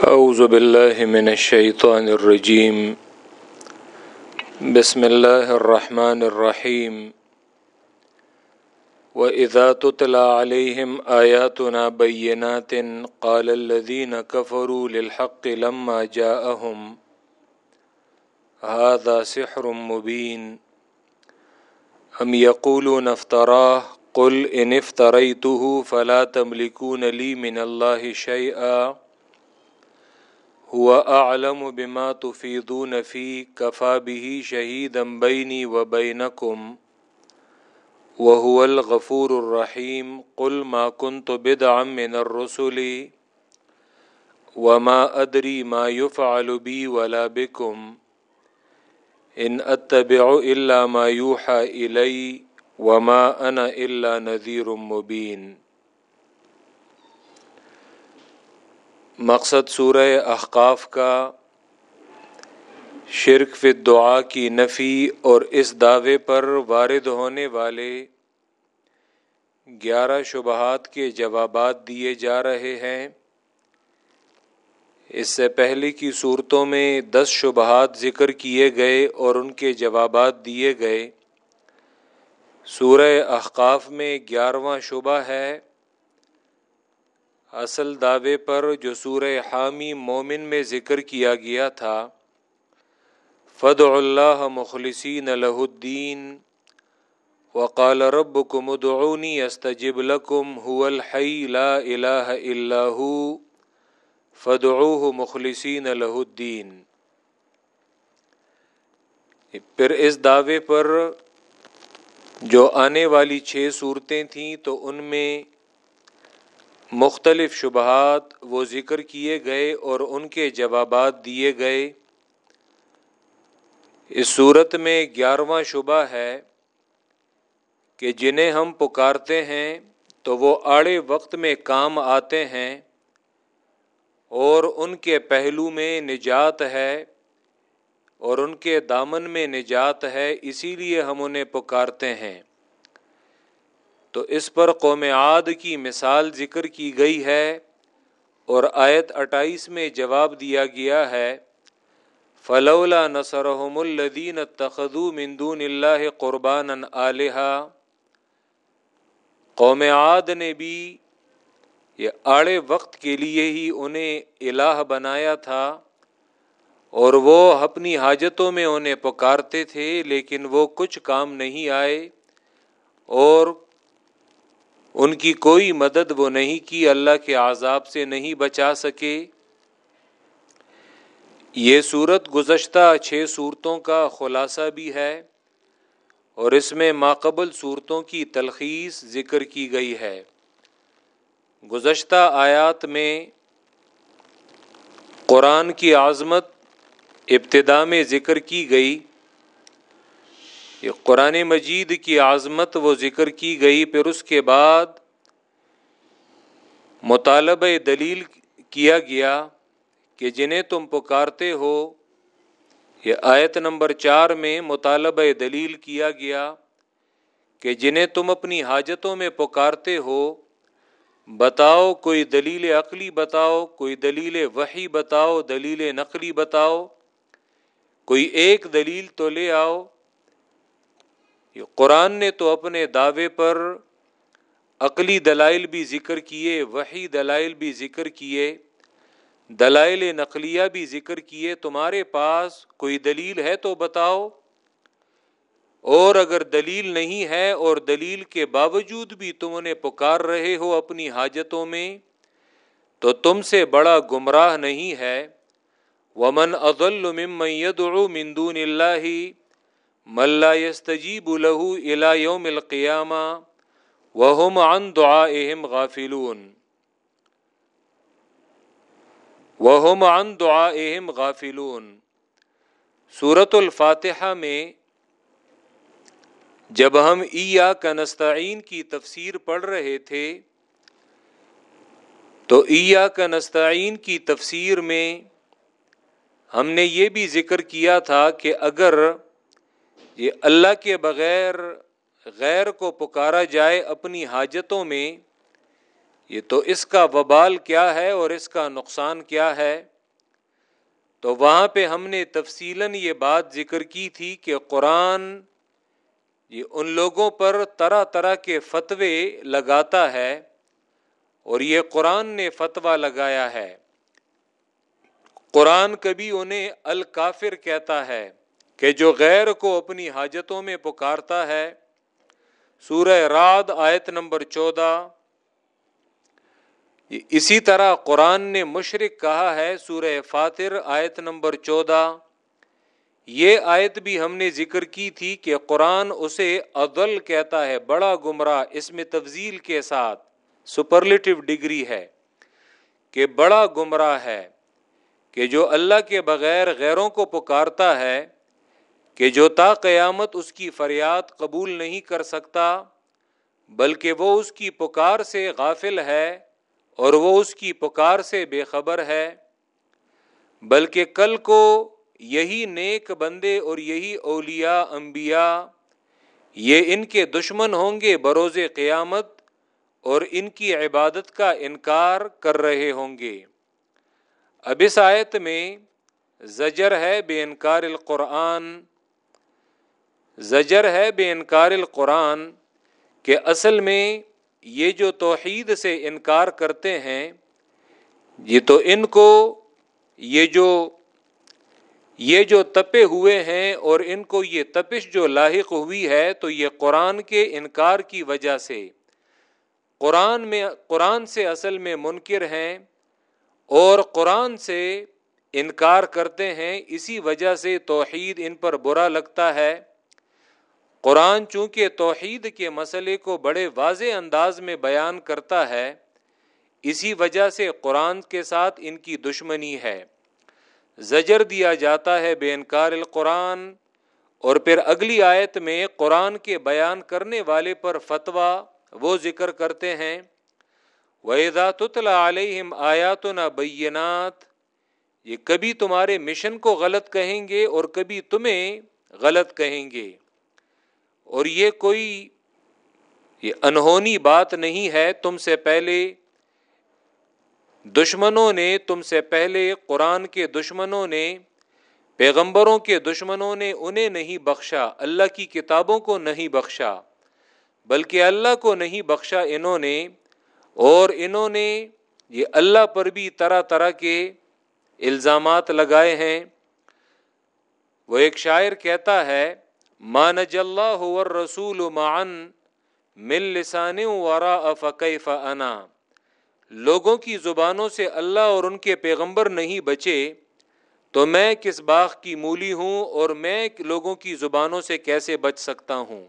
أعوذ بالله من الشيطان الرجيم. بسم الله الرحمن الرحيم. وإذا تتلى عليهم آياتنا بينات، قال الذين كفروا للحق لما جاءهم. هذا سحر مبين. أم يقولون افتراه؟ قل إن افتريته فلا تملكون لي من الله شيئا. هو أعلم بما تفيضون فيه، كفى به شهيدا بيني وبينكم، وهو الغفور الرحيم. قل ما كنت بدعا من الرسل، وما أدري ما يفعل بي ولا بكم، إن أتبع إلا ما يوحى إلي، وما أنا إلا نذير مبين. مقصد سورہ احقاف کا شرک فی دعا کی نفی اور اس دعوے پر وارد ہونے والے گیارہ شبہات کے جوابات دیے جا رہے ہیں۔ اس سے پہلے کی صورتوں میں دس شبہات ذکر کیے گئے اور ان کے جوابات دیے گئے۔ سورہ احقاف میں گیارہواں شبہ ہے۔ اصل دعوے پر جو سورہ حامی مومن میں ذکر کیا گیا تھا فد اللہ مخلصین الہ الدین وقال رب کم ادعونی استجب لکم هو الحی لا الہ الا ہو فدعوہ مخلصین الہ الدین پھر اس دعوے پر جو آنے والی چھ صورتیں تھیں، تو ان میں مختلف شبہات وہ ذکر کیے گئے اور ان کے جوابات دیے گئے۔ اس صورت میں گیارہواں شبہ ہے کہ جنہیں ہم پکارتے ہیں تو وہ آڑے وقت میں کام آتے ہیں اور ان کے پہلو میں نجات ہے اور ان کے دامن میں نجات ہے، اسی لیے ہم انہیں پکارتے ہیں۔ تو اس پر قوم عاد کی مثال ذکر کی گئی ہے اور آیت اٹھائیس میں جواب دیا گیا ہے، فلولا نصرحم الدین تخدو مندون اللہ قربان علیہ قوم عاد نے بھی یہ آڑے وقت کے لیے ہی انہیں الہ بنایا تھا اور وہ اپنی حاجتوں میں انہیں پکارتے تھے، لیکن وہ کچھ کام نہیں آئے اور ان کی کوئی مدد وہ نہیں کی، اللہ کے عذاب سے نہیں بچا سکے۔ یہ صورت گزشتہ چھ صورتوں کا خلاصہ بھی ہے اور اس میں ماقبل صورتوں کی تلخیص ذکر کی گئی ہے۔ گزشتہ آیات میں قرآن کی عظمت ابتدا میں ذکر کی گئی۔ یہ قرآن مجید کی عظمت وہ ذکر کی گئی، پھر اس کے بعد مطالبہ دلیل کیا گیا کہ جنہیں تم پکارتے ہو، یہ آیت نمبر چار میں مطالبہ دلیل کیا گیا کہ جنہیں تم اپنی حاجتوں میں پکارتے ہو، بتاؤ کوئی دلیل عقلی بتاؤ، کوئی دلیل وحی بتاؤ، دلیل نقلی بتاؤ، کوئی ایک دلیل تو لے آؤ۔ یہ قرآن نے تو اپنے دعوے پر عقلی دلائل بھی ذکر کیے وہی دلائل بھی ذکر کیے، دلائل نقلیہ بھی ذکر کیے، تمہارے پاس کوئی دلیل ہے تو بتاؤ۔ اور اگر دلیل نہیں ہے اور دلیل کے باوجود بھی تم انہیں پکار رہے ہو اپنی حاجتوں میں، تو تم سے بڑا گمراہ نہیں ہے۔ ومن اضل ممن يدعو من دون اللہ ملا يستجيب له الى يوم القيامه وهم عن دعائهم غافلون. وهم عن دعائهم غافلون. سورت الفاتحہ میں جب ہم ایا کا نستعین کی تفسیر پڑھ رہے تھے، تو ایا کا نستعین کی تفسیر میں ہم نے یہ بھی ذکر کیا تھا کہ اگر یہ اللہ کے بغیر غیر کو پکارا جائے اپنی حاجتوں میں، یہ تو اس کا وبال کیا ہے اور اس کا نقصان کیا ہے؟ تو وہاں پہ ہم نے تفصیل یہ بات ذکر کی تھی کہ قرآن یہ ان لوگوں پر طرح طرح کے فتوے لگاتا ہے اور یہ قرآن نے فتویٰ لگایا ہے۔ قرآن کبھی انہیں الکافر کہتا ہے۔ کہ جو غیر کو اپنی حاجتوں میں پکارتا ہے، سورہ راد آیت نمبر چودہ، اسی طرح قرآن نے مشرق کہا ہے، سورہ فاتر آیت نمبر چودہ، یہ آیت بھی ہم نے ذکر کی تھی کہ قرآن اسے عدل کہتا ہے، بڑا گمراہ، اس میں تفضیل کے ساتھ سپرلیٹو ڈگری ہے کہ بڑا گمراہ ہے، کہ جو اللہ کے بغیر غیروں کو پکارتا ہے کہ جو تا قیامت اس کی فریاد قبول نہیں کر سکتا، بلکہ وہ اس کی پکار سے غافل ہے اور وہ اس کی پکار سے بے خبر ہے، بلکہ کل کو یہی نیک بندے اور یہی اولیاء، انبیاء، یہ ان کے دشمن ہوں گے بروز قیامت اور ان کی عبادت کا انکار کر رہے ہوں گے۔ اب اس آیت میں زجر ہے بے انکار القرآن زجر ہے بے انکار القرآن کہ اصل میں یہ جو توحید سے انکار کرتے ہیں، یہ تو ان کو یہ جو یہ جو تپے ہوئے ہیں اور ان کو یہ تپش جو لاحق ہوئی ہے تو یہ قرآن کے انکار کی وجہ سے، قرآن میں، قرآن سے اصل میں منکر ہیں اور قرآن سے انکار کرتے ہیں، اسی وجہ سے توحید ان پر برا لگتا ہے۔ قرآن چونکہ توحید کے مسئلے کو بڑے واضح انداز میں بیان کرتا ہے، اسی وجہ سے قرآن کے ساتھ ان کی دشمنی ہے۔ زجر دیا جاتا ہے بے انکار القرآن اور پھر اگلی آیت میں قرآن کے بیان کرنے والے پر فتویٰ وہ ذکر کرتے ہیں۔ ویدا تتلا علیہم آیات نہ بینات یہ کبھی تمہارے مشن کو غلط کہیں گے اور کبھی تمہیں غلط کہیں گے۔ اور یہ کوئی یہ انہونی بات نہیں ہے، تم سے پہلے دشمنوں نے، تم سے پہلے قرآن کے دشمنوں نے، پیغمبروں کے دشمنوں نے انہیں نہیں بخشا، اللہ کی کتابوں کو نہیں بخشا، بلکہ اللہ کو نہیں بخشا انہوں نے، اور انہوں نے یہ اللہ پر بھی طرح طرح کے الزامات لگائے ہیں۔ وہ ایک شاعر کہتا ہے مانج اللہ رسول معن مل لسان ورا فقیف انا لوگوں کی زبانوں سے اللہ اور ان کے پیغمبر نہیں بچے، تو میں کس باغ کی مولی ہوں اور میں لوگوں کی زبانوں سے کیسے بچ سکتا ہوں؟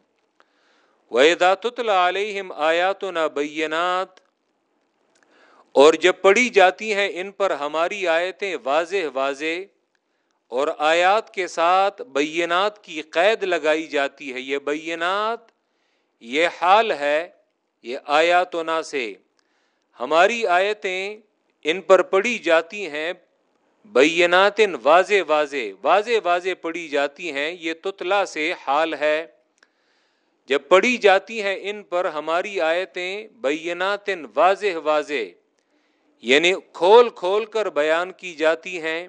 ویدات علیہم آیات نہ بینات اور جب پڑھی جاتی ہیں ان پر ہماری آیتیں واضح واضح اور آیات کے ساتھ بینات کی قید لگائی جاتی ہے۔ یہ بینات، یہ حال ہے، یہ آیاتنا سے۔ ہماری آیتیں ان پر پڑھی جاتی ہیں بینات واضح واضح واضح واضح پڑھی جاتی ہیں۔ یہ تتلا سے حال ہے۔ جب پڑھی جاتی ہیں ان پر ہماری آیتیں بینات واضح واضح یعنی کھول کھول کر بیان کی جاتی ہیں۔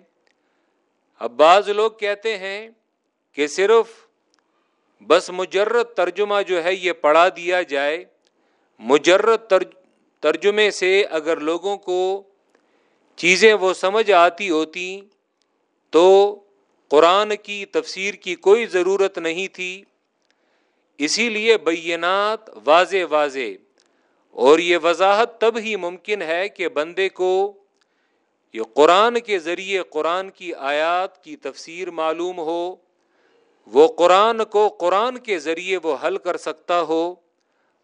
اب بعض لوگ کہتے ہیں کہ صرف بس مجرد ترجمہ جو ہے یہ پڑھا دیا جائے، مجرد ترجمے سے اگر لوگوں کو چیزیں وہ سمجھ آتی ہوتی تو قرآن کی تفسیر کی کوئی ضرورت نہیں تھی۔ اسی لیے بینات واضح واضح اور یہ وضاحت تب ہی ممکن ہے کہ بندے کو یہ قرآن کے ذریعے قرآن کی آیات کی تفسیر معلوم ہو، وہ قرآن کو قرآن کے ذریعے وہ حل کر سکتا ہو،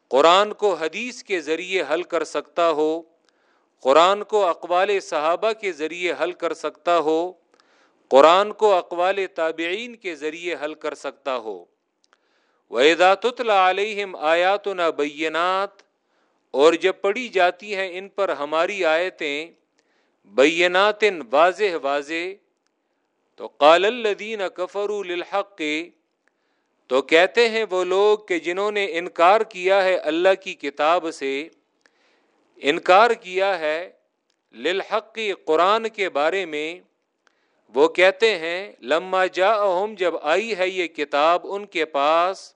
قرآن کو حدیث کے ذریعے حل کر سکتا ہو، قرآن کو اقوال صحابہ کے ذریعے حل کر سکتا ہو، قرآن کو اقوال تابعین کے ذریعے حل کر سکتا ہو۔ ویدات علیہم آیات نہ بینات اور جب پڑھی جاتی ہیں ان پر ہماری آیتیں بینات واضح واضح تو قال الدین کفر للحق کے تو کہتے ہیں وہ لوگ کہ جنہوں نے انکار کیا ہے اللہ کی کتاب سے، انکار کیا ہے للحق قرآن کے بارے میں، وہ کہتے ہیں لما جا جب آئی ہے یہ کتاب ان کے پاس،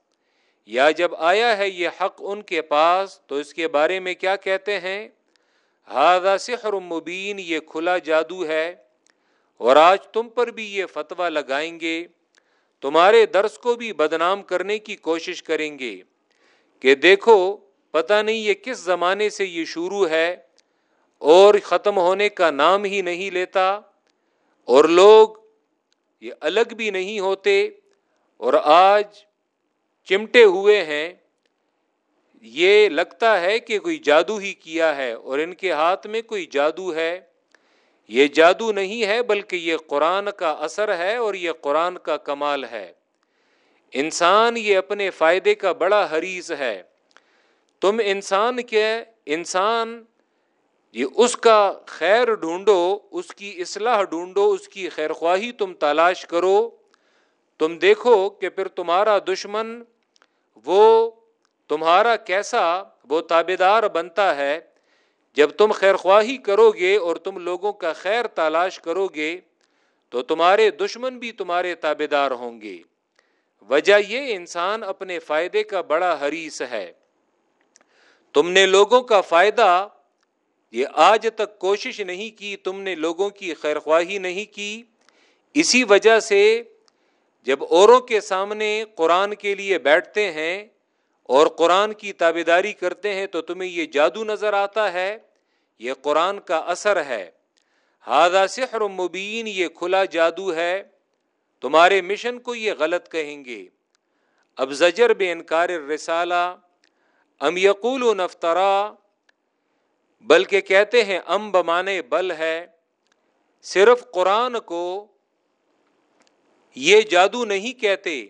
یا جب آیا ہے یہ حق ان کے پاس، تو اس کے بارے میں کیا کہتے ہیں؟ ہاضا سحر مبین، یہ کھلا جادو ہے اور آج تم پر بھی یہ فتویٰ لگائیں گے۔ تمہارے درس کو بھی بدنام کرنے کی کوشش کریں گے کہ دیکھو، پتہ نہیں یہ کس زمانے سے یہ شروع ہے اور ختم ہونے کا نام ہی نہیں لیتا۔ اور لوگ یہ الگ بھی نہیں ہوتے اور آج چمٹے ہوئے ہیں۔ یہ لگتا ہے کہ کوئی جادو ہی کیا ہے اور ان کے ہاتھ میں کوئی جادو ہے۔ یہ جادو نہیں ہے بلکہ یہ قرآن کا اثر ہے اور یہ قرآن کا کمال ہے۔ انسان یہ اپنے فائدے کا بڑا حریث ہے۔ تم انسان کے انسان، یہ اس کا خیر ڈھونڈو، اس کی اصلاح ڈھونڈو، اس کی خیر خواہی تم تلاش کرو۔ تم دیکھو کہ پھر تمہارا دشمن وہ تمہارا کیسا وہ تابے دار بنتا ہے؟ جب تم خیر خواہی کرو گے اور تم لوگوں کا خیر تلاش کرو گے تو تمہارے دشمن بھی تمہارے تابے دار ہوں گے۔ وجہ یہ انسان اپنے فائدے کا بڑا حریث ہے۔ تم نے لوگوں کا فائدہ، یہ آج تک کوشش نہیں کی تم نے لوگوں کی خیر خواہی نہیں کی۔ اسی وجہ سے جب اوروں کے سامنے قرآن کے لیے بیٹھتے ہیں اور قرآن کی تابے داری کرتے ہیں تو تمہیں یہ جادو نظر آتا ہے، یہ قرآن کا اثر ہے۔ ہادہ سحر مبین، یہ کھلا جادو ہے۔ تمہارے مشن کو یہ غلط کہیں گے۔ اب زجر بے انکار رسالہ ام یقول و نفترا بلکہ کہتے ہیں ام بمانے بل ہے۔ صرف قرآن کو یہ جادو نہیں کہتے۔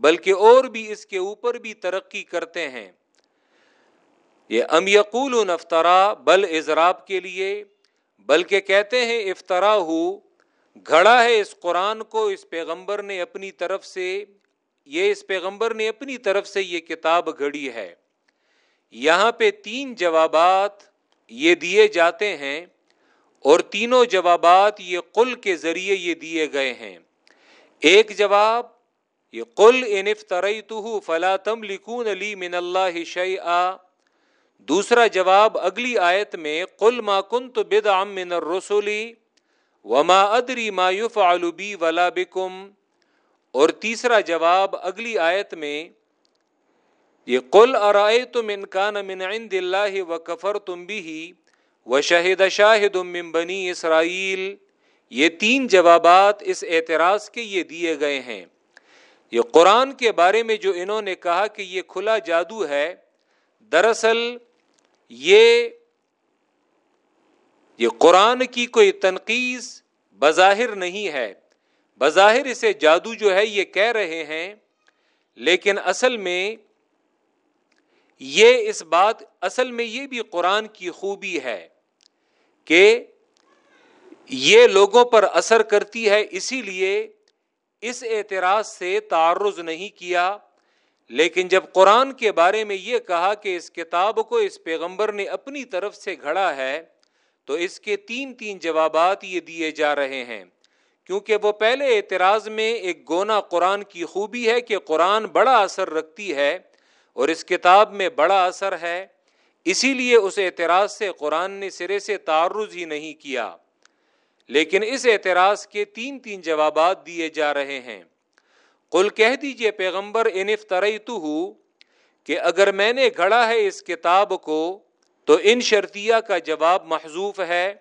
بلکہ اور بھی اس کے اوپر بھی ترقی کرتے ہیں۔ یہ ام یقول افطرا بل اضراب کے لیے، بلکہ کہتے ہیں افطرا ہو گھڑا ہے اس قرآن کو، اس پیغمبر نے اپنی طرف سے، یہ اس پیغمبر نے اپنی طرف سے یہ کتاب گھڑی ہے۔ یہاں پہ تین جوابات یہ دیے جاتے ہیں اور تینوں جوابات یہ قل کے ذریعے یہ دیے گئے ہیں۔ ایک جواب یہ قل انف ترئی تو فلا تم لکون علی من اللہ شعی دوسرا جواب اگلی آیت میں قل ما کن تو بد ام من رسولی وما ادری ما یوف ولا بکم۔ اور تیسرا جواب اگلی آیت میں یہ قل ارائے تم انکان من عند اللہ و کفر تم بھی و شاہد شاہد من بنی اسرائیل۔ یہ تین جوابات اس اعتراض کے یہ دیے گئے ہیں۔ یہ قرآن کے بارے میں جو انہوں نے کہا کہ یہ کھلا جادو ہے، دراصل یہ یہ قرآن کی کوئی تنقید بظاہر نہیں ہے۔ بظاہر اسے جادو جو ہے یہ کہہ رہے ہیں، لیکن اصل میں یہ اس بات، اصل میں یہ بھی قرآن کی خوبی ہے کہ یہ لوگوں پر اثر کرتی ہے، اسی لیے اس اعتراض سے تعرض نہیں کیا، لیکن جب قرآن کے بارے میں یہ کہا کہ اس کتاب کو اس پیغمبر نے اپنی طرف سے گھڑا ہے، تو اس کے تین تین جوابات یہ دیے جا رہے ہیں۔ کیونکہ وہ پہلے اعتراض میں ایک گونا قرآن کی خوبی ہے کہ قرآن بڑا اثر رکھتی ہے اور اس کتاب میں بڑا اثر ہے، اسی لیے اس اعتراض سے قرآن نے سرے سے تعرض ہی نہیں کیا۔ لیکن اس اعتراض کے تین تین جوابات دیے جا رہے ہیں۔ کل کہہ دیجیے پیغمبر انف ترئی تو کہ اگر میں نے گھڑا ہے اس کتاب کو، تو ان شرطیہ کا جواب محضوف ہے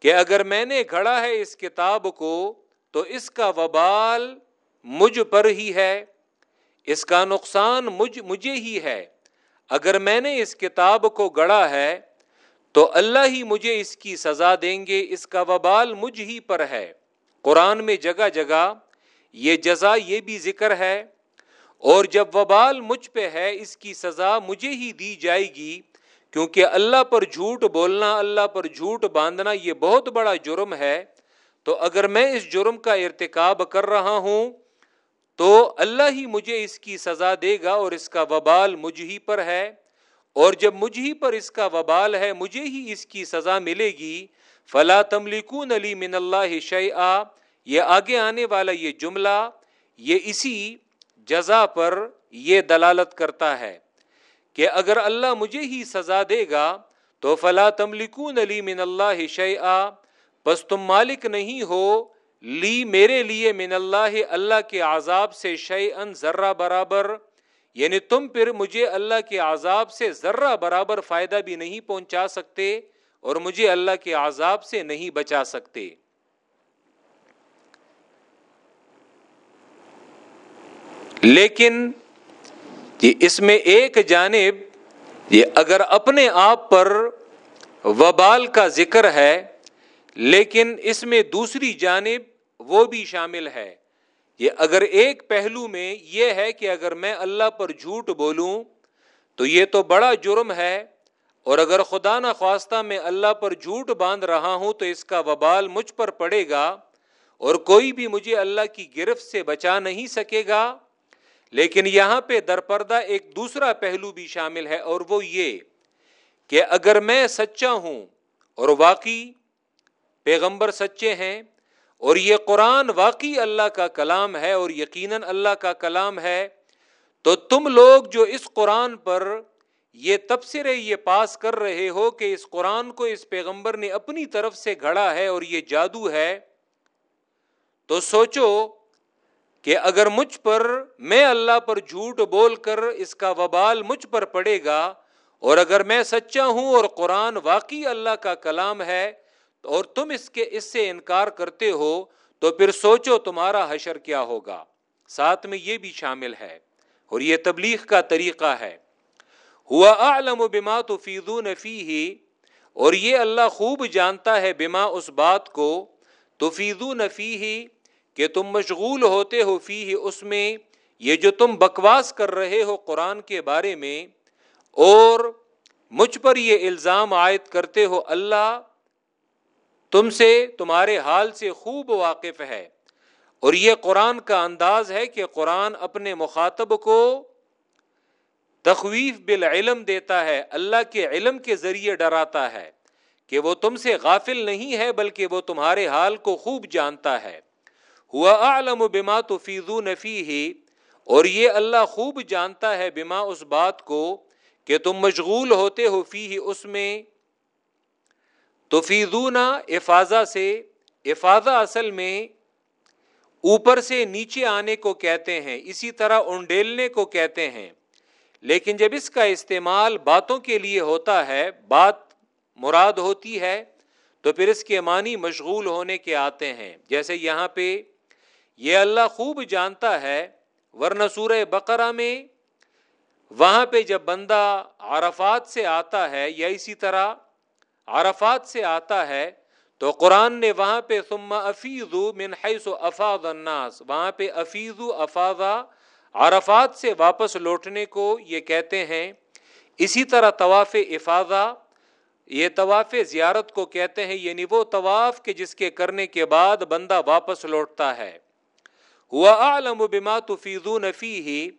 کہ اگر میں نے گھڑا ہے اس کتاب کو، تو اس کا وبال مجھ پر ہی ہے، اس کا نقصان مجھ، مجھے ہی ہے۔ اگر میں نے اس کتاب کو گڑا ہے تو اللہ ہی مجھے اس کی سزا دیں گے، اس کا وبال مجھ ہی پر ہے۔ قرآن میں جگہ جگہ یہ جزا یہ بھی ذکر ہے، اور جب وبال مجھ پہ ہے، اس کی سزا مجھے ہی دی جائے گی۔ کیونکہ اللہ پر جھوٹ بولنا، اللہ پر جھوٹ باندھنا یہ بہت بڑا جرم ہے۔ تو اگر میں اس جرم کا ارتکاب کر رہا ہوں، تو اللہ ہی مجھے اس کی سزا دے گا اور اس کا وبال مجھ ہی پر ہے۔ اور جب مجھ ہی پر اس کا وبال ہے، مجھے ہی اس کی سزا ملے گی۔ فلا تملکون علی من اللہ شیء یہ آگے آنے والا یہ جملہ، یہ اسی جزا پر یہ دلالت کرتا ہے کہ اگر اللہ مجھے ہی سزا دے گا تو فلا تملکون علی من اللہ شیء بس تم مالک نہیں ہو لی میرے لیے من اللہ اللہ کے عذاب سے شی ان ذرہ برابر۔ یعنی تم پھر مجھے اللہ کے عذاب سے ذرہ برابر فائدہ بھی نہیں پہنچا سکتے اور مجھے اللہ کے عذاب سے نہیں بچا سکتے۔ لیکن یہ اس میں ایک جانب یہ اگر اپنے آپ پر وبال کا ذکر ہے، لیکن اس میں دوسری جانب وہ بھی شامل ہے۔ یہ اگر ایک پہلو میں یہ ہے کہ اگر میں اللہ پر جھوٹ بولوں تو یہ تو بڑا جرم ہے، اور اگر خدا نہ خواستہ میں اللہ پر جھوٹ باندھ رہا ہوں تو اس کا وبال مجھ پر پڑے گا، اور کوئی بھی مجھے اللہ کی گرفت سے بچا نہیں سکے گا۔ لیکن یہاں پہ درپردہ ایک دوسرا پہلو بھی شامل ہے، اور وہ یہ کہ اگر میں سچا ہوں اور واقعی پیغمبر سچے ہیں اور یہ قرآن واقعی اللہ کا کلام ہے اور یقیناً اللہ کا کلام ہے، تو تم لوگ جو اس قرآن پر یہ تبصرے یہ پاس کر رہے ہو کہ اس قرآن کو اس پیغمبر نے اپنی طرف سے گھڑا ہے اور یہ جادو ہے، تو سوچو کہ اگر مجھ پر میں اللہ پر جھوٹ بول کر اس کا وبال مجھ پر پڑے گا، اور اگر میں سچا ہوں اور قرآن واقعی اللہ کا کلام ہے اور تم اس کے اس سے انکار کرتے ہو تو پھر سوچو تمہارا حشر کیا ہوگا۔ ساتھ میں یہ بھی شامل ہے اور یہ تبلیغ کا طریقہ ہے۔ ہوا عالم و بما تو فیضو نفی ہی اور یہ اللہ خوب جانتا ہے بما اس بات کو۔ تو فیضو نفی ہی کہ تم مشغول ہوتے ہو فی اس میں، یہ جو تم بکواس کر رہے ہو قرآن کے بارے میں۔ اور مجھ پر یہ الزام عائد کرتے ہو اللہ تم سے تمہارے حال سے خوب واقف ہے۔ اور یہ قرآن کا انداز ہے کہ قرآن اپنے مخاطب کو تخویف بالعلم دیتا ہے، اللہ کے علم کے ذریعے ڈراتا ہے کہ وہ تم سے غافل نہیں ہے، بلکہ وہ تمہارے حال کو خوب جانتا ہے۔ ہوا عالم و بما تو فیضو نفی ہی اور یہ اللہ خوب جانتا ہے بما اس بات کو کہ تم مشغول ہوتے ہو فی اس میں۔ تو فیضونا افاظہ سے، افاظہ اصل میں اوپر سے نیچے آنے کو کہتے ہیں، اسی طرح انڈیلنے کو کہتے ہیں۔ لیکن جب اس کا استعمال باتوں کے لیے ہوتا ہے، بات مراد ہوتی ہے، تو پھر اس کے معنی مشغول ہونے کے آتے ہیں۔ جیسے یہاں پہ، یہ اللہ خوب جانتا ہے، ورنہ سورہ بقرہ میں وہاں پہ جب بندہ عرفات سے آتا ہے یا اسی طرح عرفات سے آتا ہے تو قرآن نے وہاں پہ ثم افیزو من حیث افاظ الناس، وہاں پہ افیزو افاظا عرفات سے واپس لوٹنے کو یہ کہتے ہیں۔ اسی طرح طواف افاظہ یہ طواف زیارت کو کہتے ہیں یعنی وہ طواف کے جس کے کرنے کے بعد بندہ واپس لوٹتا ہے۔ ہوا عالم بما تفیضون فیہ،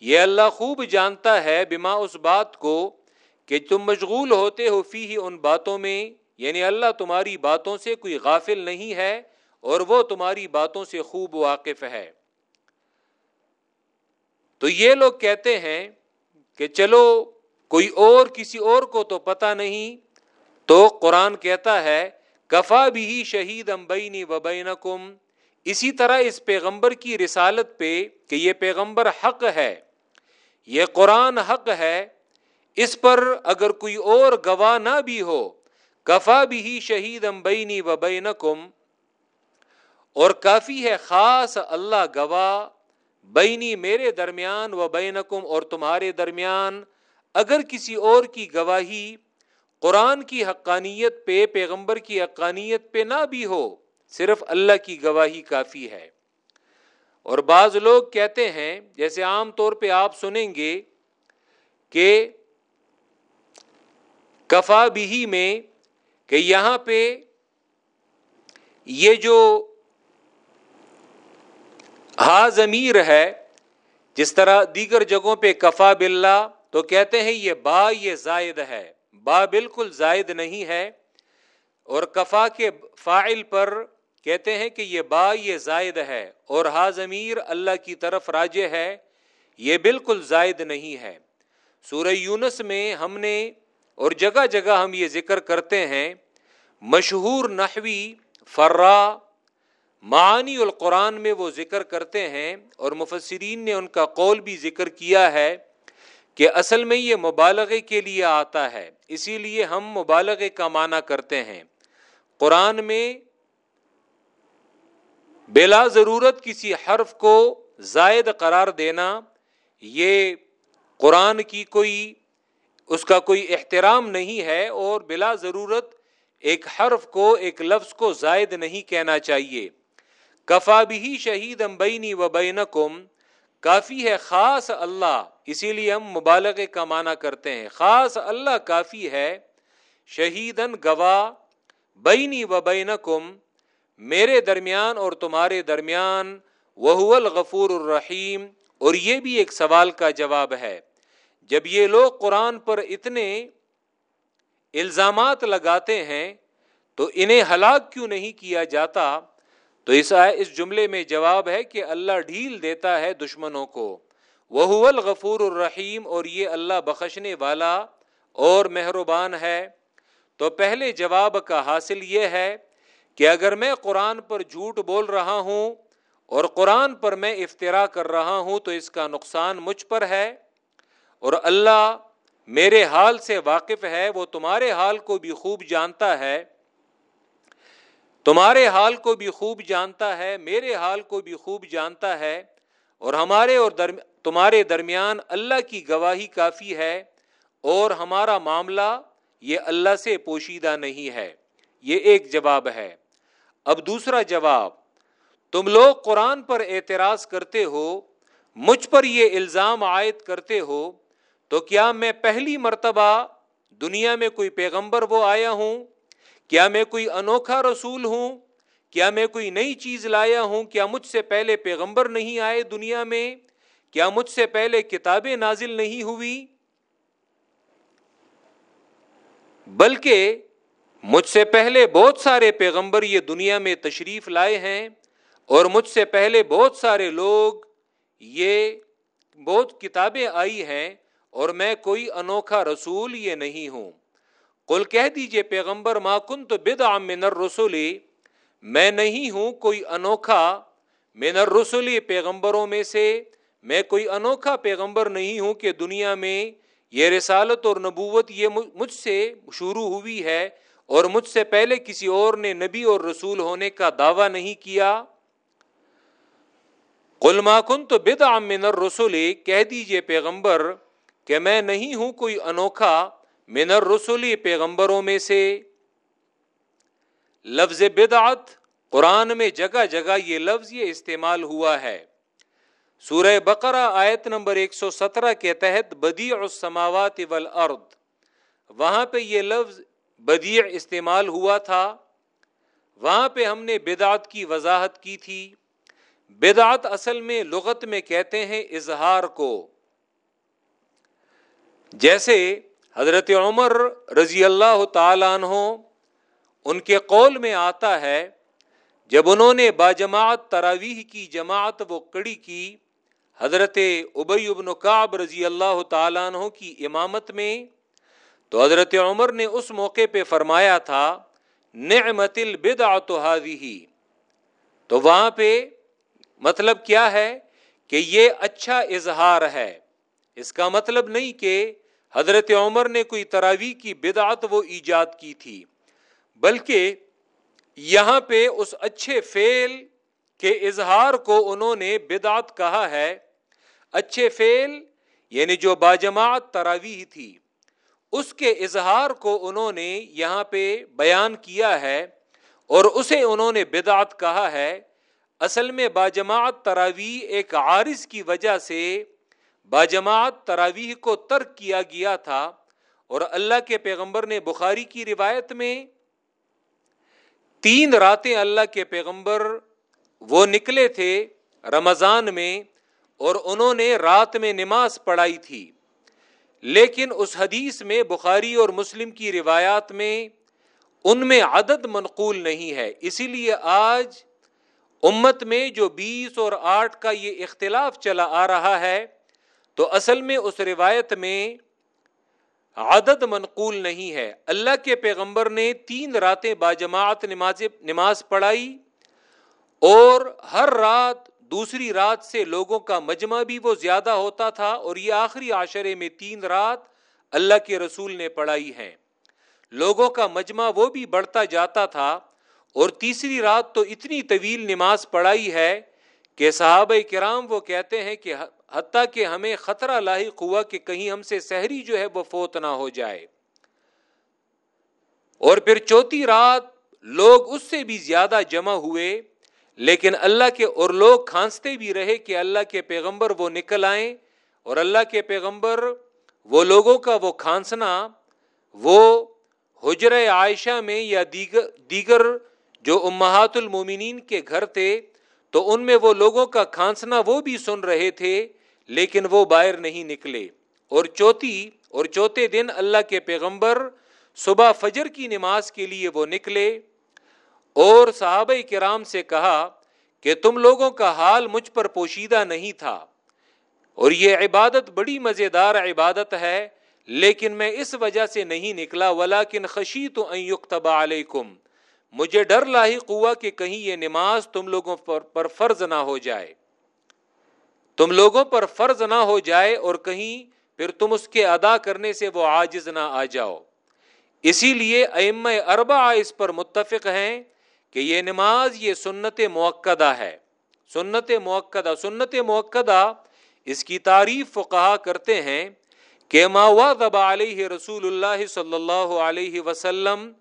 یہ اللہ خوب جانتا ہے بما اس بات کو کہ تم مشغول ہوتے ہو فی ہی ان باتوں میں یعنی اللہ تمہاری باتوں سے کوئی غافل نہیں ہے اور وہ تمہاری باتوں سے خوب واقف ہے۔ تو یہ لوگ کہتے ہیں کہ چلو کوئی اور کسی اور کو تو پتہ نہیں، تو قرآن کہتا ہے، کفا بھی شہید امبئی وبین اسی طرح اس پیغمبر کی رسالت پہ کہ یہ پیغمبر حق ہے، یہ قرآن حق ہے اس پر اگر کوئی اور گواہ نہ بھی ہو، کفا بھی شہید امبئی و بین اور کافی ہے خاص اللہ گواہ بینی میرے درمیان و بین اور تمہارے درمیان، اگر کسی اور کی گواہی قرآن کی حقانیت پہ، پیغمبر کی حقانیت پہ نہ بھی ہو، صرف اللہ کی گواہی کافی ہے۔ اور بعض لوگ کہتے ہیں، جیسے عام طور پہ آپ سنیں گے کہ کفا بھی میں کہ یہاں پہ یہ جو ہا ضمیر ہے، جس طرح دیگر جگہوں پہ کفا بلّہ تو کہتے ہیں یہ با یہ زائد ہے۔ با بالکل زائد نہیں ہے۔ اور کفا کے فائل پر کہتے ہیں کہ یہ با یہ زائد ہے۔ اور ہا ضمیر اللہ کی طرف راجے ہے، یہ بالکل زائد نہیں ہے۔ سورہ یونس میں ہم نے اور جگہ جگہ ہم یہ ذکر کرتے ہیں، مشہور نحوی فرا معانی القرآن میں وہ ذکر کرتے ہیں اور مفسرین نے ان کا قول بھی ذکر کیا ہے کہ اصل میں یہ مبالغے کے لیے آتا ہے، اسی لیے ہم مبالغے کا معنی کرتے ہیں۔ قرآن میں بلا ضرورت کسی حرف کو زائد قرار دینا، یہ قرآن کی کوئی اس کا کوئی احترام نہیں ہے اور بلا ضرورت ایک حرف کو، ایک لفظ کو زائد نہیں کہنا چاہیے۔ کفا بھی شہید امبینی و بین کافی ہے، خاص اللہ۔ اسی لیے ہم مبالغ کا معنی کرتے ہیں۔ خاص اللہ کافی ہے۔ شہیدن گواہ۔ بینی و بین میرے درمیان اور تمہارے درمیان۔ وہ الغفور الرحیم۔ اور یہ بھی ایک سوال کا جواب ہے۔ جب یہ لوگ قرآن پر اتنے الزامات لگاتے ہیں تو انہیں ہلاک کیوں نہیں کیا جاتا؟ تو اس اس جملے میں جواب ہے کہ اللہ ڈھیل دیتا ہے دشمنوں کو۔ وہ الغفور الرحیم اور یہ اللہ بخشنے والا اور مہربان ہے۔ تو پہلے جواب کا حاصل یہ ہے کہ اگر میں قرآن پر جھوٹ بول رہا ہوں اور قرآن پر میں افطرا کر رہا ہوں تو اس کا نقصان مجھ پر ہے۔ اور اللہ میرے حال سے واقف ہے، وہ تمہارے حال کو بھی خوب جانتا ہے۔ تمہارے حال کو بھی خوب جانتا ہے، میرے حال کو بھی خوب جانتا ہے۔ اور ہمارے اور درمی تمہارے درمیان اللہ کی گواہی کافی ہے۔ اور ہمارا معاملہ یہ اللہ سے پوشیدہ نہیں ہے۔ یہ ایک جواب ہے۔ اب دوسرا جواب، تم لوگ قرآن پر اعتراض کرتے ہو، مجھ پر یہ الزام عائد کرتے ہو۔ تو کیا میں پہلی مرتبہ دنیا میں کوئی پیغمبر وہ آیا ہوں؟ کیا میں کوئی انوکھا رسول ہوں؟ کیا میں کوئی نئی چیز لایا ہوں؟ کیا مجھ سے پہلے پیغمبر نہیں آئے دنیا میں؟ کیا مجھ سے پہلے کتابیں نازل نہیں ہوئی؟ بلکہ مجھ سے پہلے بہت سارے پیغمبر یہ دنیا میں تشریف لائے ہیں اور مجھ سے پہلے بہت سارے لوگ یہ بہت کتابیں آئی ہیں اور میں کوئی انوکھا رسول یہ نہیں ہوں۔ کل کہہ دیجیے پیغمبر، ما کن تو بد من الرسول میں نہیں ہوں کوئی انوکھا من الرسول پیغمبروں میں سے۔ میں کوئی انوکھا پیغمبر نہیں ہوں کہ دنیا میں یہ رسالت اور نبوت یہ مجھ سے شروع ہوئی ہے اور مجھ سے پہلے کسی اور نے نبی اور رسول ہونے کا دعویٰ نہیں کیا۔ قلما کن تو بد من الرسول کہہ دیجیے پیغمبر کہ میں نہیں ہوں کوئی انوکھا من الرسول پیغمبروں میں سے۔ لفظ بدعت قرآن میں جگہ جگہ یہ لفظ یہ استعمال ہوا ہے۔ سورہ بقرہ آیت نمبر 117 کے تحت بدیع السماوات والارض۔ وہاں پہ یہ لفظ بدیع استعمال ہوا تھا۔ وہاں پہ ہم نے بدعت کی وضاحت کی تھی۔ بدعت اصل میں لغت میں کہتے ہیں اظہار کو۔ جیسے حضرت عمر رضی اللہ تعالیٰ عنہ ان کے قول میں آتا ہے، جب انہوں نے باجماعت تراویح کی جماعت وہ کڑی کی، حضرت ابئی ابن کعب رضی اللہ تعالیٰ عنہ کی امامت میں، تو حضرت عمر نے اس موقع پہ فرمایا تھا، نعمت البدعت هذه تو وہاں پہ مطلب کیا ہے کہ یہ اچھا اظہار ہے۔ اس کا مطلب نہیں کہ حضرت عمر نے کوئی تراوی کی بدعت وہ ایجاد کی تھی، بلکہ یہاں پہ اس اچھے فعل کے اظہار کو انہوں نے بدعت کہا ہے۔ اچھے فعل یعنی جو باجماعت تراویح تھی، اس کے اظہار کو انہوں نے یہاں پہ بیان کیا ہے اور اسے انہوں نے بدعت کہا ہے۔ اصل میں باجماعت تراویح ایک عارض کی وجہ سے باجماعت تراویح کو ترک کیا گیا تھا اور اللہ کے پیغمبر نے بخاری کی روایت میں تین راتیں اللہ کے پیغمبر وہ نکلے تھے رمضان میں اور انہوں نے رات میں نماز پڑھائی تھی۔ لیکن اس حدیث میں بخاری اور مسلم کی روایات میں ان میں عدد منقول نہیں ہے۔ اسی لیے آج امت میں جو بیس اور آٹھ کا یہ اختلاف چلا آ رہا ہے تو اصل میں اس روایت میں عدد منقول نہیں ہے۔ اللہ کے پیغمبر نے تین راتیں باجماعت نماز نماز پڑھائی اور ہر رات دوسری رات سے لوگوں کا مجمع بھی وہ زیادہ ہوتا تھا اور یہ آخری عاشرے میں تین رات اللہ کے رسول نے پڑھائی ہیں۔ لوگوں کا مجمع وہ بھی بڑھتا جاتا تھا اور تیسری رات تو اتنی طویل نماز پڑھائی ہے کہ صحابہ کرام وہ کہتے ہیں کہ حتیٰ کہ ہمیں خطرہ لاحق ہوا کہ کہیں ہم سے سحری جو ہے وہ فوت نہ ہو جائے۔ اور پھر چوتھی رات لوگ اس سے بھی زیادہ جمع ہوئے، لیکن اللہ کے، اور لوگ کھانستے بھی رہے کہ اللہ کے پیغمبر وہ نکل آئیں۔ اور اللہ کے پیغمبر وہ لوگوں کا وہ کھانسنا، وہ حجر عائشہ میں یا دیگر دیگر جو امہات المومنین کے گھر تھے تو ان میں وہ لوگوں کا کھانسنا وہ بھی سن رہے تھے، لیکن وہ باہر نہیں نکلے۔ اور چوتھی، اور چوتھے دن اللہ کے پیغمبر صبح فجر کی نماز کے لیے وہ نکلے۔ اور صحابہ کرام سے کہا کہ تم لوگوں کا حال مجھ پر پوشیدہ نہیں تھا۔ اور یہ عبادت بڑی مزیدار عبادت ہے، لیکن میں اس وجہ سے نہیں نکلا، ولیکن خشی تو علیکم۔ مجھے ڈر لاحق ہوا کہ کہیں یہ نماز تم لوگوں پر پر فرض نہ ہو جائے۔ تم لوگوں پر فرض نہ ہو جائے اور کہیں پھر تم اس کے ادا کرنے سے وہ عاجز نہ آ جاؤ۔ اسی لیے ام اربا اس پر متفق ہیں کہ یہ نماز یہ سنت موقع ہے۔ سنت موقع سنت موقع اس کی تعریف کہا کرتے ہیں کہ ما دبا علیہ رسول اللہ صلی اللہ علیہ وسلم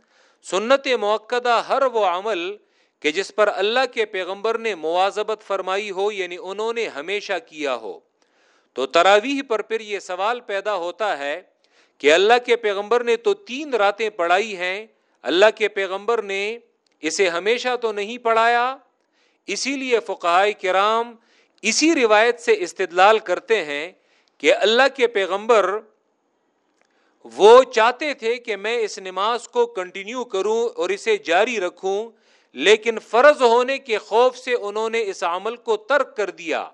سنت موقع ہر وہ عمل کہ جس پر اللہ کے پیغمبر نے موازبت فرمائی ہو یعنی انہوں نے ہمیشہ کیا ہو۔ تو تراویح پر پھر یہ سوال پیدا ہوتا ہے کہ اللہ کے پیغمبر نے تو تین راتیں پڑھائی ہیں، اللہ کے پیغمبر نے اسے ہمیشہ تو نہیں پڑھایا۔ اسی لیے فقائے کرام اسی روایت سے استدلال کرتے ہیں کہ اللہ کے پیغمبر وہ چاہتے تھے کہ میں اس نماز کو کنٹینیو کروں اور اسے جاری رکھوں، لیکن فرض ہونے کے خوف سے انہوں نے اس عمل کو ترک کر دیا۔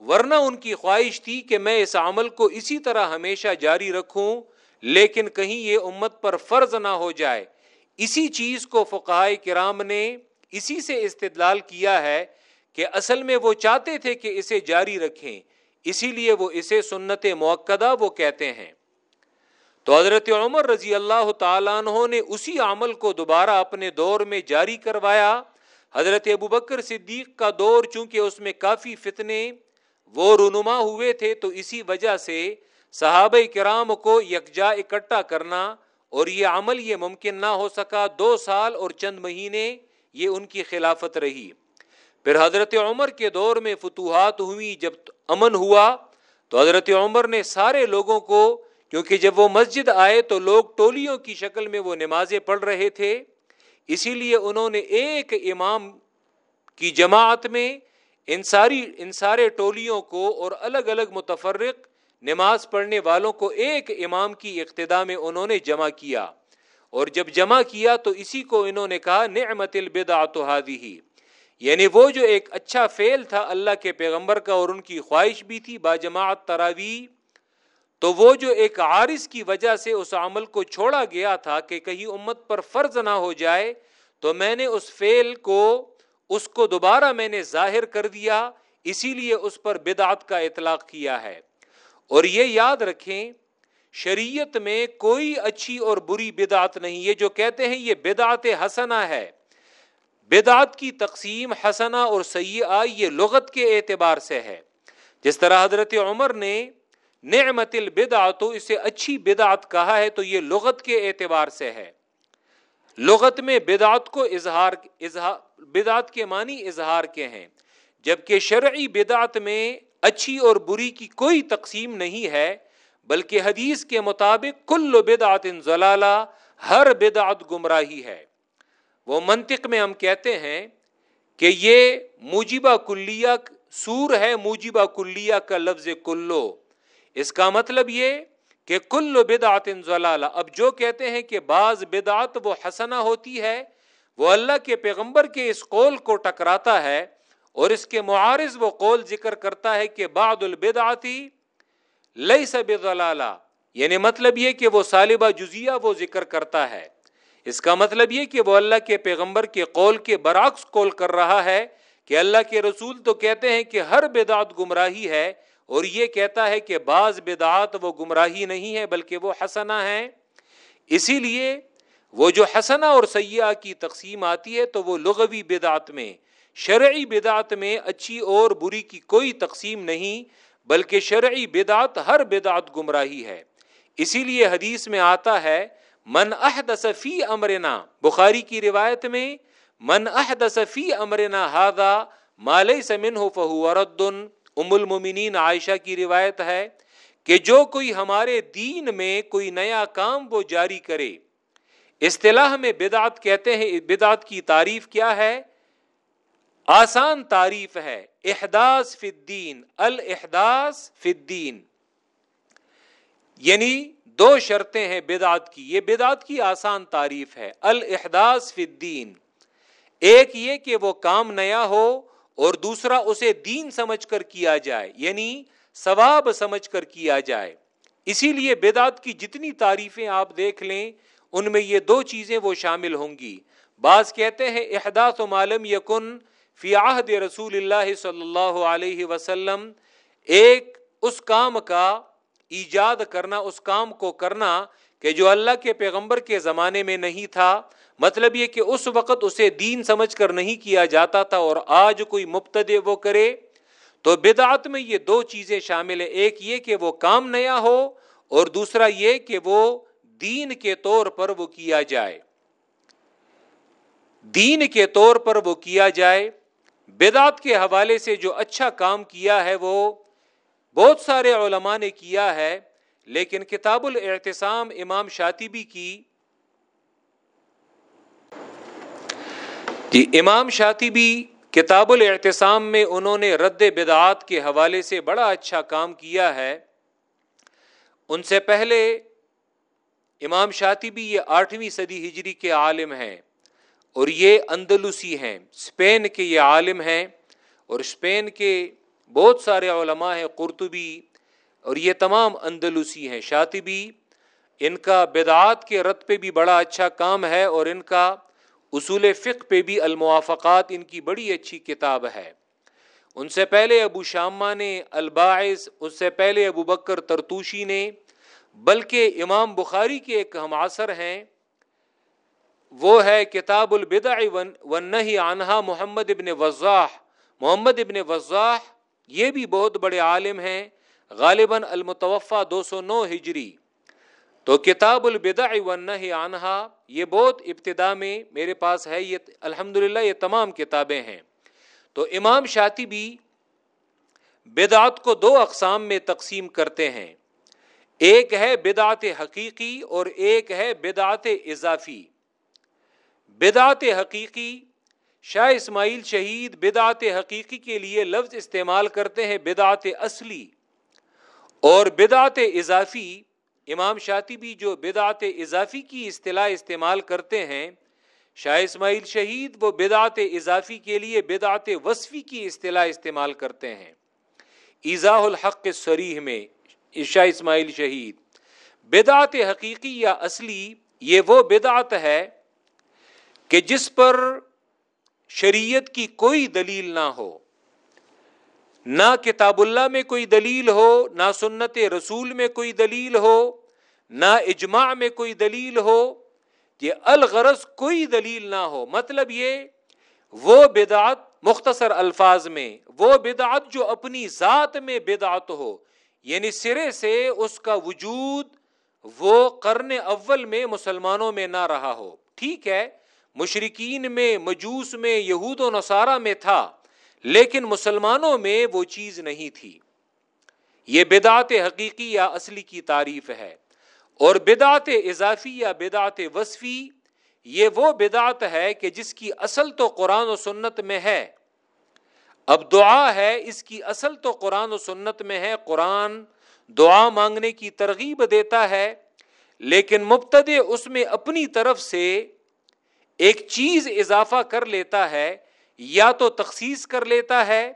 ورنہ ان کی خواہش تھی کہ میں اس عمل کو اسی طرح ہمیشہ جاری رکھوں، لیکن کہیں یہ امت پر فرض نہ ہو جائے۔ اسی چیز کو فقائے کرام نے اسی سے استدلال کیا ہے کہ اصل میں وہ چاہتے تھے کہ اسے جاری رکھیں، اسی لیے وہ اسے سنت موقع وہ کہتے ہیں۔ تو حضرت عمر رضی اللہ تعالیٰ عنہ نے اسی عمل کو دوبارہ اپنے دور میں جاری کروایا۔ حضرت ابو بکر صدیق کا دور چونکہ اس میں کافی فتنے وہ رونما ہوئے تھے، تو اسی وجہ سے صحابہ کرام کو یکجا اکٹھا کرنا اور یہ عمل یہ ممکن نہ ہو سکا۔ دو سال اور چند مہینے یہ ان کی خلافت رہی۔ پھر حضرت عمر کے دور میں فتوحات ہوئی جب امن ہوا تو حضرت عمر نے سارے لوگوں کو کیونکہ جب وہ مسجد آئے تو لوگ ٹولیوں کی شکل میں وہ نمازیں پڑھ رہے تھے۔ اسی لیے انہوں نے ایک امام کی جماعت میں ان ساری، ان سارے ٹولیوں کو اور الگ الگ متفرق نماز پڑھنے والوں کو ایک امام کی اقتدا میں انہوں نے جمع کیا۔ اور جب جمع کیا تو اسی کو انہوں نے کہا، نعمت البدعت هذه یعنی وہ جو ایک اچھا فعل تھا اللہ کے پیغمبر کا اور ان کی خواہش بھی تھی، با جماعت تراوی تو وہ جو ایک عارض کی وجہ سے اس عمل کو چھوڑا گیا تھا کہ کہیں امت پر فرض نہ ہو جائے، تو میں نے اس فعل کو، اس کو دوبارہ میں نے ظاہر کر دیا، اسی لیے اس پر بدعت کا اطلاق کیا ہے۔ اور یہ یاد رکھیں، شریعت میں کوئی اچھی اور بری بدعت نہیں، یہ جو کہتے ہیں یہ بدعت حسنا ہے۔ بدعت کی تقسیم حسنا اور سیاح یہ لغت کے اعتبار سے ہے۔ جس طرح حضرت عمر نے نعمت البدعت اسے اچھی بدعت کہا ہے، تو یہ لغت کے اعتبار سے ہے۔ لغت میں بدعت کو اظہار، بدعت کے معنی اظہار کے ہیں۔ جبکہ شرعی بدعت میں اچھی اور بری کی کوئی تقسیم نہیں ہے، بلکہ حدیث کے مطابق کل بدعت ضلالہ، ہر بدعت گمراہی ہے۔ وہ منطق میں ہم کہتے ہیں کہ یہ موجبہ کلیہ سور ہے، موجبہ کلیہ کا لفظ کلو۔ اس کا مطلب یہ کہ کل بدعت ضلالہ، اب جو کہتے ہیں کہ بعض بدعت وہ حسنا ہوتی ہے، وہ اللہ کے پیغمبر کے اس قول کو ٹکراتا ہے اور اس کے معارض وہ قول ذکر کرتا ہے کہ بعد البدعتی لئی سب یعنی مطلب یہ کہ وہ سالبہ جزیہ وہ ذکر کرتا ہے۔ اس کا مطلب یہ کہ وہ اللہ کے پیغمبر کے قول کے برعکس قول کر رہا ہے کہ اللہ کے رسول تو کہتے ہیں کہ ہر بدعت گمراہی ہے اور یہ کہتا ہے کہ بعض بدعات وہ گمراہی نہیں ہے بلکہ وہ حسنا ہے اسی لیے وہ جو حسنا اور سیاح کی تقسیم آتی ہے تو وہ لغوی بدعت میں، شرعی بدعت میں اچھی اور بری کی کوئی تقسیم نہیں، بلکہ شرعی بدعت ہر بدعت گمراہی ہے۔ اسی لیے حدیث میں آتا ہے، من احدث فی امرنا بخاری کی روایت میں، من احدث فی امرنا هذا ما ليس منه فهو رد۔ ام المؤمنین عائشہ کی روایت ہے کہ جو کوئی ہمارے دین میں کوئی نیا کام وہ جاری کرے۔ اصطلاح میں بدعت کہتے ہیں، بدعت کی تعریف کیا ہے؟ آسان تعریف ہے۔ احداث فی الدین، الاحداث فی الدین۔ یعنی دو شرطیں ہیں بدعت کی۔ یہ بدعت کی آسان تعریف ہے۔ الحداث فی الدین۔ ایک یہ کہ وہ کام نیا ہو اور دوسرا اسے دین سمجھ کر کیا جائے یعنی ثواب سمجھ کر کیا جائے۔ اسی لیے بدعت کی جتنی تعریفیں آپ دیکھ لیں، ان میں یہ دو چیزیں وہ شامل ہوں گی۔ بعض کہتے ہیں، احداث و معلوم یقن فی عہد رسول اللہ صلی اللہ علیہ وسلم، ایک اس کام کا ایجاد کرنا، اس کام کو کرنا کہ جو اللہ کے پیغمبر کے زمانے میں نہیں تھا مطلب یہ کہ اس وقت اسے دین سمجھ کر نہیں کیا جاتا تھا اور آج کوئی مبتد وہ کرے۔ تو بدعت میں یہ دو چیزیں شامل ہیں، ایک یہ کہ وہ کام نیا ہو اور دوسرا یہ کہ وہ دین کے طور پر وہ کیا جائے۔ دین کے طور پر وہ کیا جائے۔ بدعت کے حوالے سے جو اچھا کام کیا ہے، وہ بہت سارے علماء نے کیا ہے۔ لیکن کتاب الاعتصام امام شاطبی کی جی امام شاطبی کتاب الاعتصام میں انہوں نے رد بدعات کے حوالے سے بڑا اچھا کام کیا ہے۔ ان سے پہلے امام شاطبی یہ آٹھویں صدی ہجری کے عالم ہیں اور یہ اندلسی ہیں اسپین کے یہ عالم ہیں اور اسپین کے بہت سارے علماء ہیں، قرطبی اور یہ تمام اندلسی ہیں، شاطبی، ان کا بدعات کے رت پہ بھی بڑا اچھا کام ہے اور ان کا اصول فقہ پہ بھی الموافقات ان کی بڑی اچھی کتاب ہے۔ ان سے پہلے ابو شامہ نے، الباعث، اس سے پہلے ابو بکر ترتوشی نے، بلکہ امام بخاری کے ایک ہم عصر ہیں، وہ ہے کتاب البدع ونہی عنہا محمد ابن وضاح۔ محمد ابن وضاح یہ بھی بہت بڑے عالم ہیں۔ غالباً المتوفا دو سو نو ہجری۔ تو کتاب البدع والنہی عنہا، یہ بہت ابتدا میں میرے پاس ہے، یہ الحمد یہ تمام کتابیں ہیں۔ تو امام شاطبی بھی بدعت کو دو اقسام میں تقسیم کرتے ہیں۔ ایک ہے بدعت حقیقی اور ایک ہے بدعت اضافی۔ بدعت حقیقی، شاہ اسماعیل شہید بدعت حقیقی کے لیے لفظ استعمال کرتے ہیں، بدعت اصلی۔ اور بدعت اضافی، امام شاطبی بھی جو بدعت اضافی کی اصطلاح استعمال کرتے ہیں، شاہ اسماعیل شہید وہ بدعت اضافی کے لیے بدعت وصفی کی اصطلاح استعمال کرتے ہیں۔ ایزاح الحق سریح میں، شاہ اسماعیل شہید۔ بدعت حقیقی یا اصلی، یہ وہ بدعت ہے کہ جس پر شریعت کی کوئی دلیل نہ ہو۔ نہ کتاب اللہ میں کوئی دلیل ہو، نہ سنت رسول میں کوئی دلیل ہو، نہ اجماع میں کوئی دلیل ہو یہ الغرض کوئی دلیل نہ ہو۔ مطلب یہ، وہ بدعت مختصر الفاظ میں، وہ بدعت جو اپنی ذات میں بدعت ہو یعنی سرے سے اس کا وجود وہ کرن اول میں مسلمانوں میں نہ رہا ہو۔ ٹھیک ہے مشرقین میں، مجوس میں، یہود و نصارہ میں تھا لیکن مسلمانوں میں وہ چیز نہیں تھی۔ یہ بدعت حقیقی یا اصلی کی تعریف ہے۔ اور بدعت اضافی یا بدعت وصفی، یہ وہ بدعت ہے کہ جس کی اصل تو قرآن و سنت میں ہے۔ اب دعا ہے، اس کی اصل تو قرآن و سنت میں ہے۔ قرآن دعا مانگنے کی ترغیب دیتا ہے، لیکن مبتد اس میں اپنی طرف سے ایک چیز اضافہ کر لیتا ہے یا تو تخصیص کر لیتا ہے،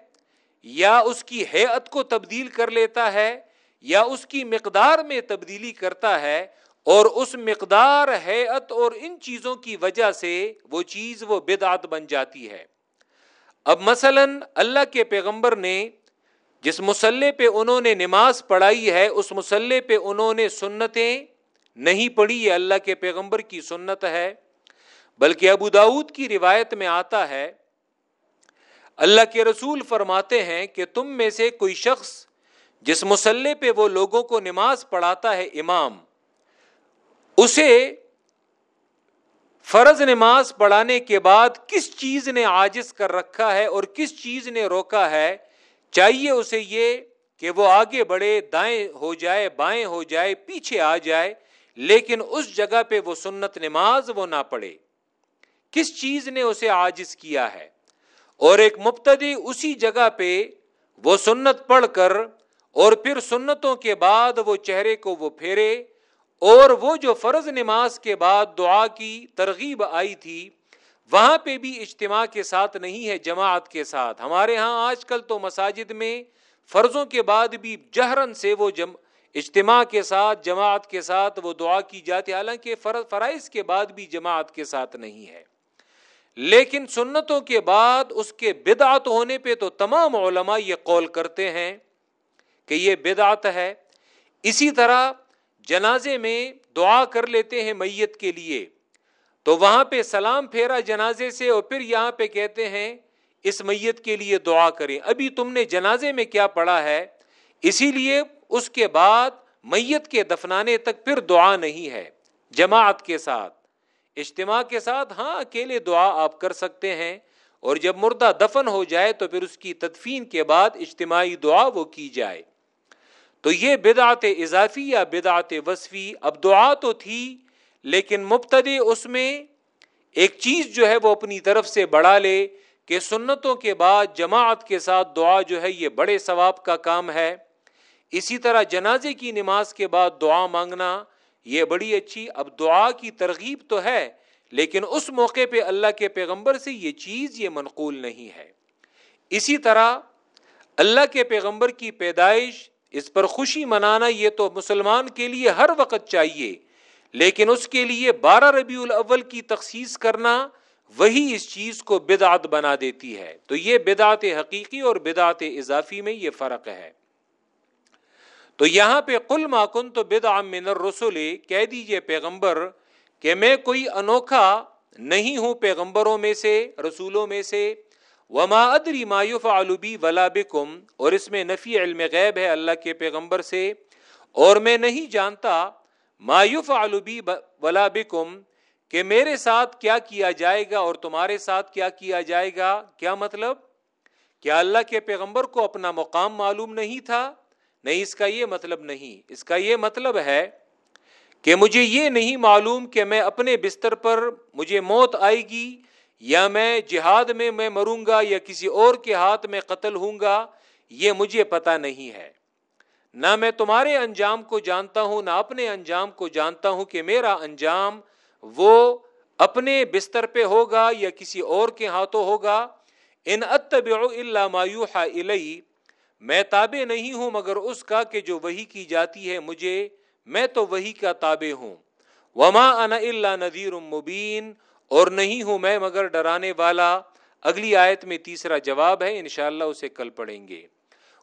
یا اس کی حیت کو تبدیل کر لیتا ہے، یا اس کی مقدار میں تبدیلی کرتا ہے اور اس مقدار حیت اور ان چیزوں کی وجہ سے وہ چیز، وہ بدعت بن جاتی ہے۔ اب مثلا اللہ کے پیغمبر نے جس مسلح پہ انہوں نے نماز پڑھائی ہے، اس مسلح پہ انہوں نے سنتیں نہیں پڑھی، یہ اللہ کے پیغمبر کی سنت ہے، بلکہ ابو داود کی روایت میں آتا ہے۔ اللہ کے رسول فرماتے ہیں کہ تم میں سے کوئی شخص جس مسلح پہ وہ لوگوں کو نماز پڑھاتا ہے امام، اسے فرض نماز پڑھانے کے بعد کس چیز نے آجز کر رکھا ہے اور کس چیز نے روکا ہے؟ چاہیے اسے یہ کہ وہ آگے بڑھے، دائیں ہو جائے، بائیں ہو جائے، پیچھے آ جائے، لیکن اس جگہ پہ وہ سنت نماز وہ نہ پڑھے۔ کس چیز نے اسے آجز کیا ہے؟ اور ایک مبتدی اسی جگہ پہ وہ سنت پڑھ کر اور پھر سنتوں کے بعد وہ چہرے کو وہ پھیرے اور وہ جو فرض نماز کے بعد دعا کی ترغیب آئی تھی، وہاں پہ بھی اجتماع کے ساتھ نہیں ہے، جماعت کے ساتھ۔ ہمارے ہاں آج کل تو مساجد میں فرضوں کے بعد بھی جہرن سے وہ جم، اجتماع کے ساتھ، جماعت کے ساتھ وہ دعا کی جاتی حالانکہ فرض فرائض کے بعد بھی جماعت کے ساتھ نہیں ہے۔ لیکن سنتوں کے بعد اس کے بدعت ہونے پہ تو تمام علماء یہ قول کرتے ہیں کہ یہ بدعت ہے۔ اسی طرح جنازے میں دعا کر لیتے ہیں میت کے لیے۔ تو وہاں پہ سلام پھیرا جنازے سے اور پھر یہاں پہ کہتے ہیں اس میت کے لیے دعا کریں۔ ابھی تم نے جنازے میں کیا پڑھا ہے؟ اسی لیے اس کے بعد میت کے دفنانے تک پھر دعا نہیں ہے۔ جماعت کے ساتھ۔ اجتماع کے ساتھ ہاں اکیلے دعا آپ کر سکتے ہیں، اور جب مردہ دفن ہو جائے تو پھر اس کی تدفین کے بعد اجتماعی دعا وہ کی جائے۔ تو یہ بدعت اضافی یا بدعت وصفی اب دعا تو تھی، لیکن مبتدی اس میں ایک چیز جو ہے وہ اپنی طرف سے بڑھا لے کہ سنتوں کے بعد جماعت کے ساتھ دعا جو ہے یہ بڑے ثواب کا کام ہے۔ اسی طرح جنازے کی نماز کے بعد دعا مانگنا یہ بڑی اچھی اب دعا کی ترغیب تو ہے، لیکن اس موقع پہ اللہ کے پیغمبر سے یہ چیز یہ منقول نہیں ہے۔ اسی طرح اللہ کے پیغمبر کی پیدائش، اس پر خوشی منانا یہ تو مسلمان کے لیے ہر وقت چاہیے، لیکن اس کے لیے بارہ ربیع الاول کی تخصیص کرنا وہی اس چیز کو بدعت بنا دیتی ہے۔ تو یہ بدعت حقیقی اور بدعت اضافی میں یہ فرق ہے۔ تو یہاں پہ کل ماکن تو بد من الرسول کہہ دیجیے پیغمبر کہ میں کوئی انوکھا نہیں ہوں پیغمبروں میں سے، رسولوں میں سے۔ وما ادری مایوف علوبی ولا بکم، اور اس میں نفی علم غیب ہے اللہ کے پیغمبر سے۔ اور میں نہیں جانتا مایوف علوبی ولا بکم، کہ میرے ساتھ کیا کیا جائے گا اور تمہارے ساتھ کیا کیا جائے گا۔ کیا مطلب؟ کیا اللہ کے پیغمبر کو اپنا مقام معلوم نہیں تھا؟ نہیں، اس کا یہ مطلب نہیں۔ اس کا یہ مطلب ہے کہ مجھے یہ نہیں معلوم کہ میں اپنے بستر پر مجھے موت آئے گی یا میں جہاد میں میں مروں گا یا کسی اور کے ہاتھ میں قتل ہوں گا، یہ مجھے پتا نہیں ہے۔ نہ میں تمہارے انجام کو جانتا ہوں، نہ اپنے انجام کو جانتا ہوں کہ میرا انجام وہ اپنے بستر پہ ہوگا یا کسی اور کے ہاتھوں ہوگا۔ ان اتبع الا ما یوحى الی میں تابع نہیں ہوں، مگر اس کا کہ جو وہی کی جاتی ہے مجھے، میں تو وہی کا تابع ہوں۔ وما انا اللہ نذیر مبین، اور نہیں ہوں میں مگر ڈرانے والا۔ اگلی آیت میں تیسرا جواب ہے، انشاءاللہ اسے کل پڑھیں گے۔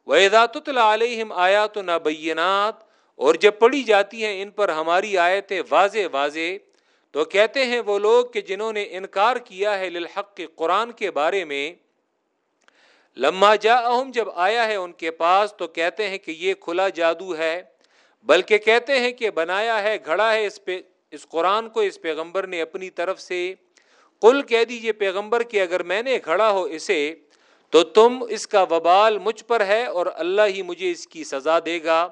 وَإِذَا عَلَيْهِمْ آيَاتُنَا بَيِّنَاتٍ، اور جب پڑھی جاتی ہیں ان پر ہماری آیتیں واضح واضح، تو کہتے ہیں وہ لوگ کہ جنہوں نے انکار کیا ہے للحق کے قرآن کے بارے میں لما جا جب آیا ہے ان کے پاس تو کہتے ہیں کہ یہ کھلا جادو ہے، بلکہ کہتے ہیں کہ بنایا ہے، گھڑا ہے اس پہ، اس قرآن کو، اس پیغمبر نے اپنی طرف سے۔ کل کہہ دیجیے پیغمبر کہ اگر میں نے گھڑا ہو اسے، تو تم اس کا وبال مجھ پر ہے اور اللہ ہی مجھے اس کی سزا دے گا۔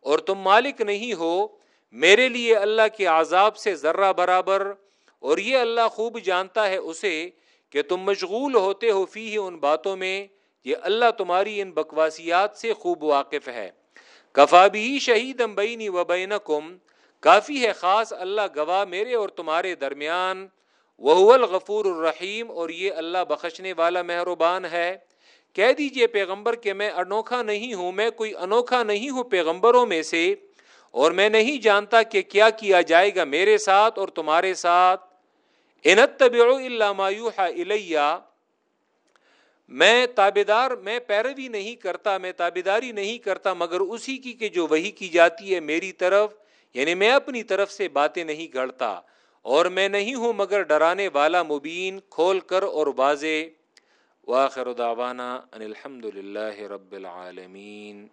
اور تم مالک نہیں ہو، میرے لیے اللہ کے عذاب سے ذرہ برابر۔ اور یہ اللہ خوب جانتا ہے اسے کہ تم مشغول ہوتے ہو فی ہی ان باتوں میں۔ یہ اللہ تمہاری ان بکواسیات سے خوب واقف ہے۔ کفا بھی شہید امبئی و بین کافی ہے خاص اللہ گواہ میرے اور تمہارے درمیان۔ وہ الغفور الرحیم، اور یہ اللہ بخشنے والا مہربان ہے۔ کہہ دیجیے پیغمبر کہ میں انوکھا نہیں ہوں، میں کوئی انوکھا نہیں ہوں پیغمبروں میں سے، اور میں نہیں جانتا کہ کیا کیا جائے گا میرے ساتھ اور تمہارے ساتھ۔ انت الیہ میں تابیدار میں پیروی نہیں کرتا، میں تابیداری نہیں کرتا، مگر اسی کی کہ جو وہی کی جاتی ہے میری طرف یعنی میں اپنی طرف سے باتیں نہیں گھڑتا، اور میں نہیں ہوں مگر ڈرانے والا مبین کھول کر اور واضح۔ واخر دعوانا ان الحمد للہ رب العالمین۔